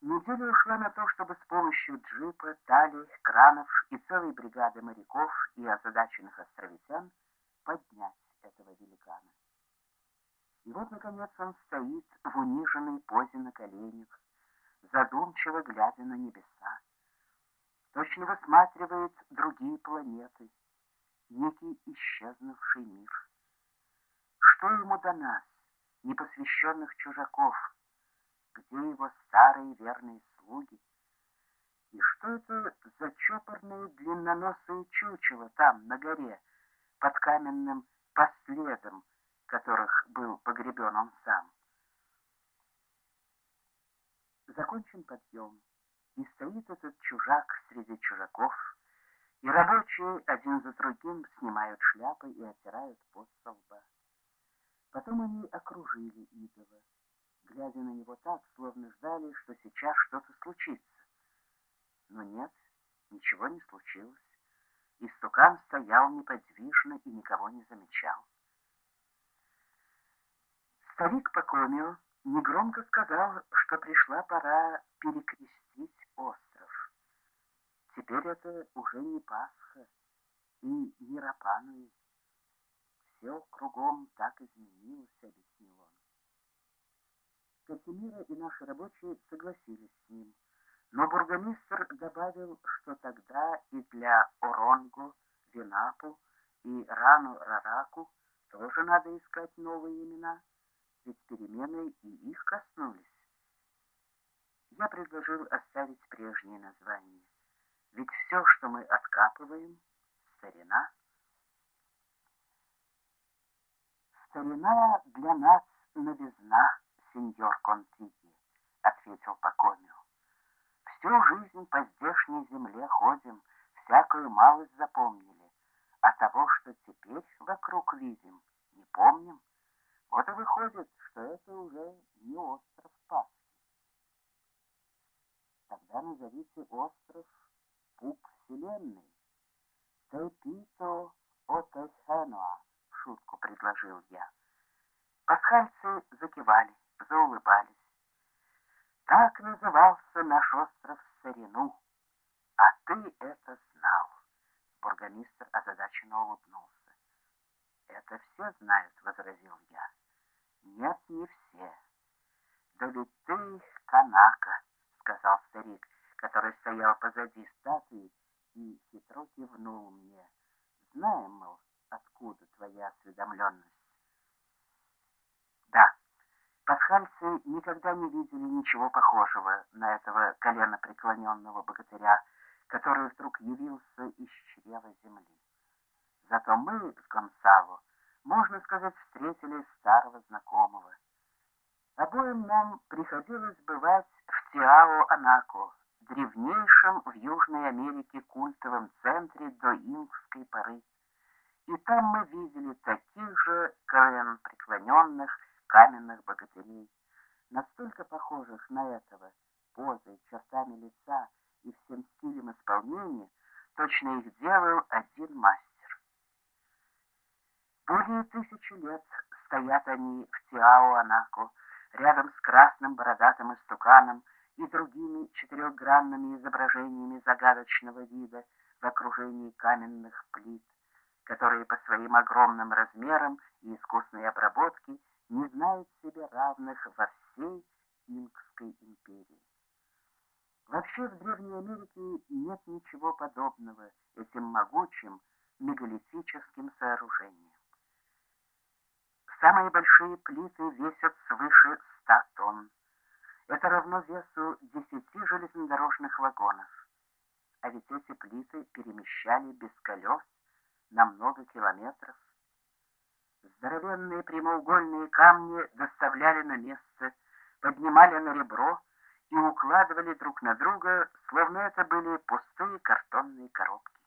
Неделя ушла на то, чтобы с помощью джипа, талий, кранов и целой бригады моряков и озадаченных островитян поднять этого великана. И вот, наконец, он стоит в униженной позе на коленях, задумчиво глядя на небеса. Точно высматривает другие планеты, некий исчезнувший мир. Что ему до нас, непосвященных чужаков, где его старые верные слуги? И что это за чопорные длинноносые чучело там, на горе, под каменным последом, которых был погребен он сам? Закончен подъем, и стоит этот чужак среди чужаков, и рабочие один за другим снимают шляпы и оттирают пот со лба. Потом они окружили идола, глядя на него так, словно ждали, что сейчас что-то случится. Но нет, ничего не случилось. Истукан стоял неподвижно и никого не замечал. Старик Пакомио негромко сказал, что пришла пора перекрестить остров. Теперь это уже не Пасха и не Рапануи. Все кругом так изменилось, объяснил он. Касимира и наши рабочие согласились с ним, но бургомистр добавил, что тогда и для Оронго, Винапу и Рану Рараку тоже надо искать новые имена ведь перемены и их коснулись. Я предложил оставить прежние названия, ведь все, что мы откапываем, старина. Старина для нас новизна, сеньор Контиги, ответил Пакомио. Всю жизнь по здешней земле ходим, всякую малость запомнили, а того, что теперь вокруг видим, не помним. Вот и выходит, что это уже не остров Пасхи. Тогда назовите остров Пук Вселенной. Тепито Отехенуа, в шутку предложил я. Пасхальцы закивали, заулыбались. Так назывался наш остров в старину, а ты это знал. Бургомистр озадаченно улыбнулся. Это все знают, возразил я. Нет, не все. Да ведь ты канака, сказал старик, который стоял позади статуи и хитро кивнул мне. Знаем, мол, откуда твоя осведомленность. Пасхальцы никогда не видели ничего похожего на этого коленопреклоненного богатыря, который вдруг явился из чрева земли. Зато мы с Гонсало можно сказать, встретили старого знакомого. Обоим нам приходилось бывать в Тиао-Анако, древнейшем в Южной Америке культовом центре до инкской поры. И там мы видели таких же колен преклоненных каменных богатырей, настолько похожих на этого, позой, чертами лица и всем стилем исполнения, точно их делал один мастер. Более тысячи лет стоят они в Тиао-Анако, рядом с красным бородатым истуканом и другими четырехгранными изображениями загадочного вида в окружении каменных плит, которые по своим огромным размерам и искусной обработке не знают себе равных во всей Инкской империи. Вообще в Древней Америке нет ничего подобного этим могучим мегалитическим сооружениям. Самые большие плиты весят свыше 100 тонн. Это равно весу 10 железнодорожных вагонов. А ведь эти плиты перемещали без колес на много километров. Здоровенные прямоугольные камни доставляли на место, поднимали на ребро и укладывали друг на друга, словно это были пустые картонные коробки.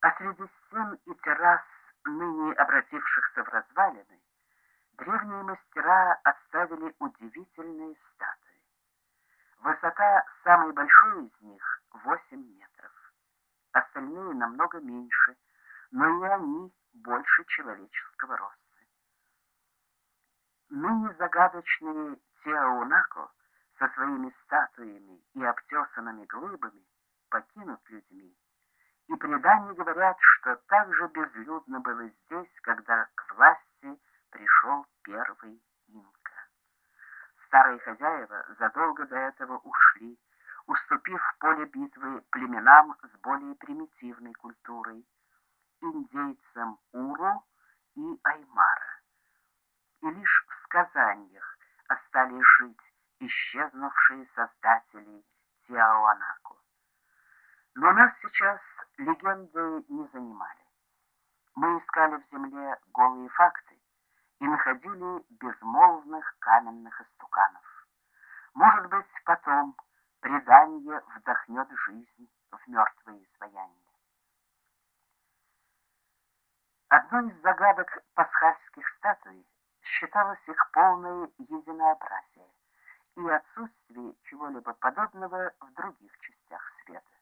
А среди стен и террас ныне обратившихся в развалины, древние мастера оставили удивительные статуи. Высота самой большой из них — 8 метров. Остальные намного меньше, но и они больше человеческого роста. Ныне загадочные Теоунако разбросанными глыбами, покинут людьми. И предания говорят, что так же безлюдно было здесь, когда к власти пришел первый инка. Старые хозяева задолго до этого ушли, уступив поле битвы племенам с более примитивной культурой, индейцам Уру и Аймара. И лишь в сказаниях остались жить исчезнувшие создатели Тиауанаку. Но нас сейчас легенды не занимали. Мы искали в земле голые факты и находили безмолвных каменных истуканов. Может быть, потом предание вдохнет жизнь в мертвые изваяния. Одной из загадок пасхальских статуй считалось их полное единообразие и отсутствие чего-либо подобного в других частях света.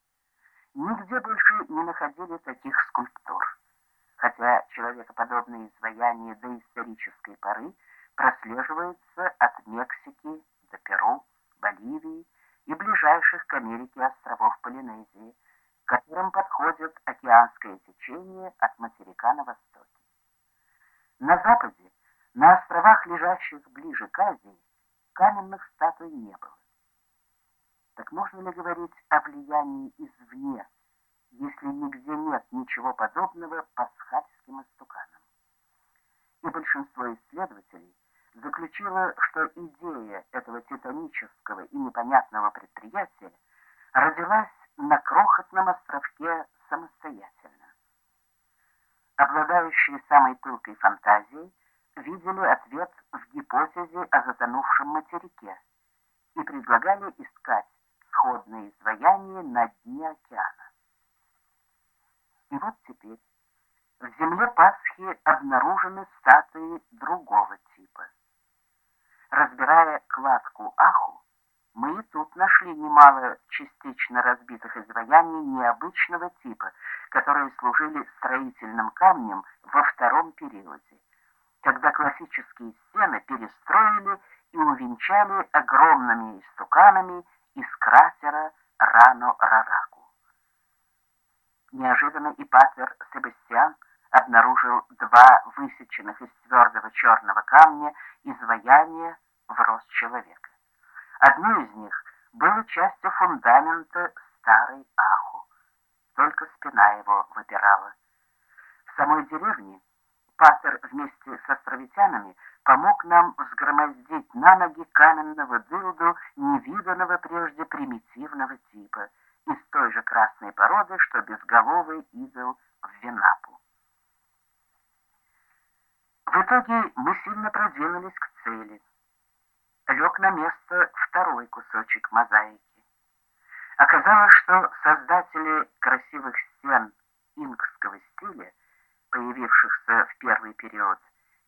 Нигде больше не находили таких скульптур, хотя человекоподобные изваяния до исторической поры прослеживаются от Мексики до Перу, Боливии и ближайших к Америке островов Полинезии, к которым подходит океанское течение от материка на востоке. На западе, на островах, лежащих ближе к Азии, каменных статуй не было. Так можно ли говорить о влиянии извне, если нигде нет ничего подобного пасхальским истуканам? И большинство исследователей заключило, что идея этого титанического и непонятного предприятия родилась на крохотном островке самостоятельно. Обладающие самой пылкой фантазией видели ответ в гипотезе о затонувшем материке и предлагали искать сходные изваяния на дне океана. И вот теперь в земле Пасхи обнаружены статуи другого типа. Разбирая кладку Аху, мы и тут нашли немало частично разбитых изваяний необычного типа, которые служили строительным камнем во втором периоде, когда классические стены перестроили и увенчали огромными истуканами из кратера Рано-Рараку. Неожиданно и Патер Себастьян обнаружил два высеченных из твердого черного камня изваяния в рост человека. Одно из них было частью фундамента старой Аху, только спина его выпирала. В самой деревне Патер вместе с островитянами помог нам взгромоздить на ноги каменного дылду невиданного прежде примитивного типа, из той же красной породы, что безголовый идол в Венапу. В итоге мы сильно продвинулись к цели. Лег на место второй кусочек мозаики. Оказалось, что создатели красивых стен инкского стиля, появившихся в первый период,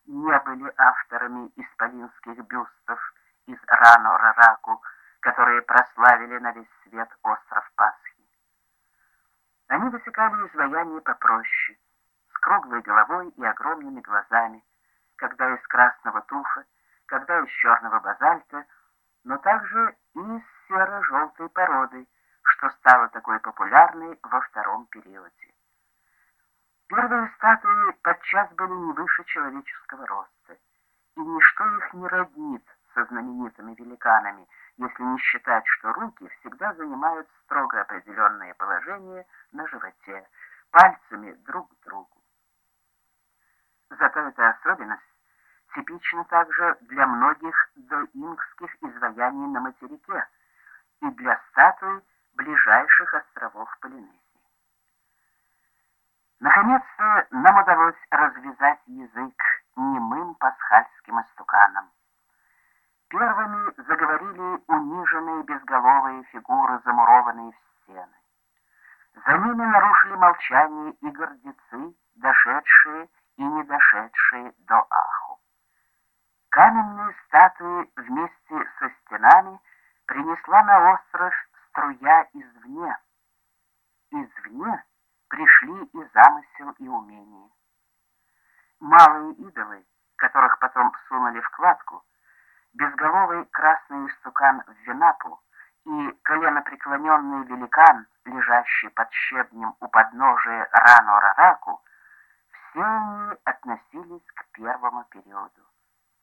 не были авторами исполинских бюстов из Рано-Рараку, которые прославили на весь свет остров Пасхи. Они высекали изваяние попроще, с круглой головой и огромными глазами, когда из красного туфа, когда из черного базальта, но также и из серо-желтой породы, что стало такой популярной во втором периоде. Первые статуи подчас были не выше человеческого роста, и ничто их не роднит со знаменитыми великанами, если не считать, что руки всегда занимают строго определенное положение на животе, пальцами друг к другу. Зато эта особенность типична также для многих доингских изваяний на материке и для статуй ближайших островов Полинезии. Наконец-то нам удалось развязать язык немым пасхальским истуканам. Первыми заговорили униженные безголовые фигуры, замурованные в стены. За ними нарушили молчание и гордецы, дошедшие и не дошедшие до Аху. Каменные статуи вместе со стенами принесла на остров струя извне. Извне пришли и замысел, и умение. Малые идолы, которых потом сунули в кладку, безголовый красный истукан в Венапу и коленопреклоненный великан, лежащий под щебнем у подножия Рано-Рараку, все они относились к первому периоду.